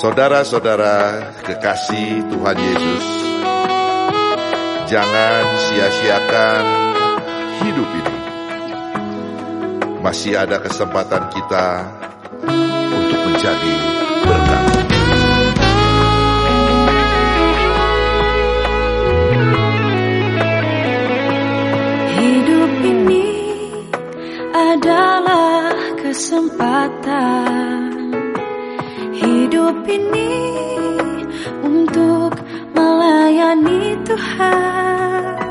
Saudara-saudara kekasih Tuhan Yesus, jangan sia-siakan hidup ini. Masih ada kesempatan kita untuk menjadi berkat. Hidup ini adalah kesempatan Hidup ini untuk melayani Tuhan.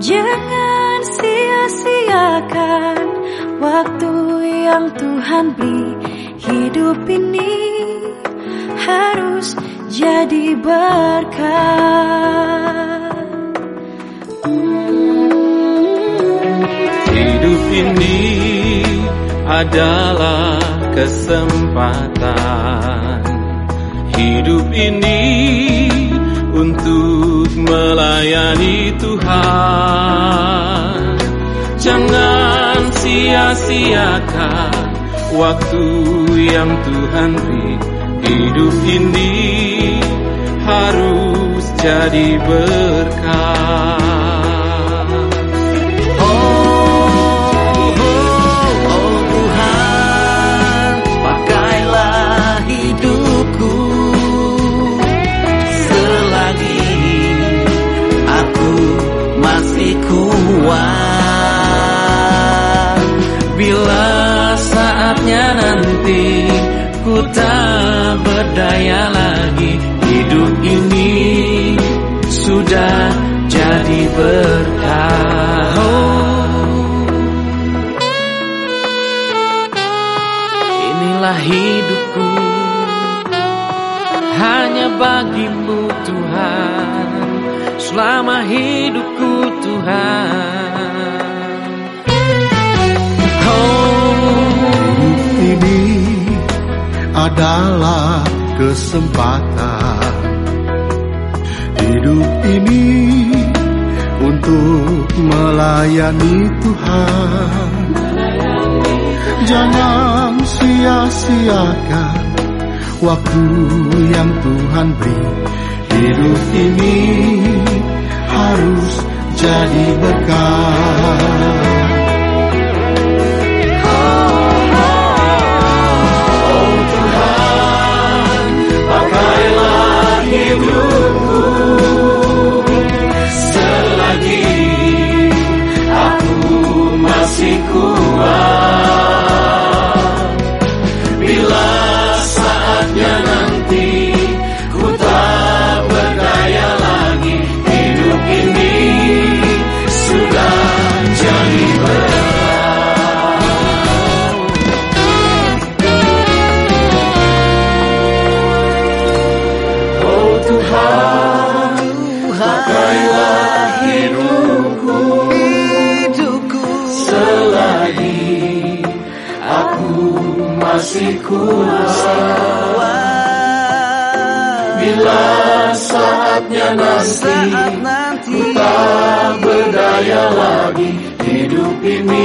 Jangan sia-siakan waktu yang Tuhan beri. Hidup ini harus jadi berkat. Hidup ini adalah kesempatan Hidup ini untuk melayani Tuhan. Jangan sia-siakan waktu yang Tuhan beri. Hidup ini harus jadi berkat nanti ku tak berdaya lagi, hidup ini sudah jadi berkah. Inilah hidupku hanya bagimu Tuhan selama hidupku Tuhan. Adalah kesempatan hidup ini untuk melayani Tuhan. Jangan sia-siakan waktu yang Tuhan beri. Hidup ini harus jadi berkat. Masih kuat. Bila saatnya nanti, ku tak berdaya lagi, hidup ini